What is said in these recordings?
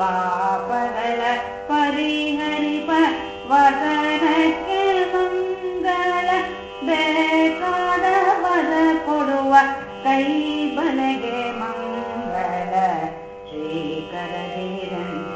पापदल papal परिहरिपे मङ्गल बेलेडे मङ्गल श्रीकरीरन्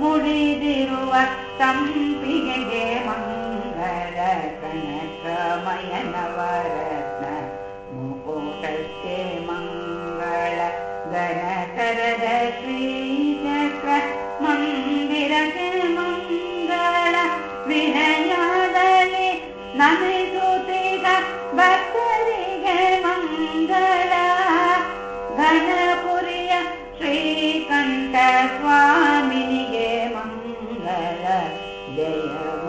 ಮುಡಿದಿರುವ ತಂಪಿಗೆಗೆ ಮಂಗಳ ಕನಕಮಯನವರತ್ನ ಮುಕುಟಕ್ಕೆ ಮಂಗಳ ಗಣಕರದ ಶ್ರೀಚಕ್ರ ಮಂದಿರಕ್ಕೆ ಮಂಗಳ ವಿನಯದಲ್ಲಿ ನಮಿಸುತ್ತೀಗ ಭಕ್ತರಿಗೆ ಮಂಗಳ ಘನ day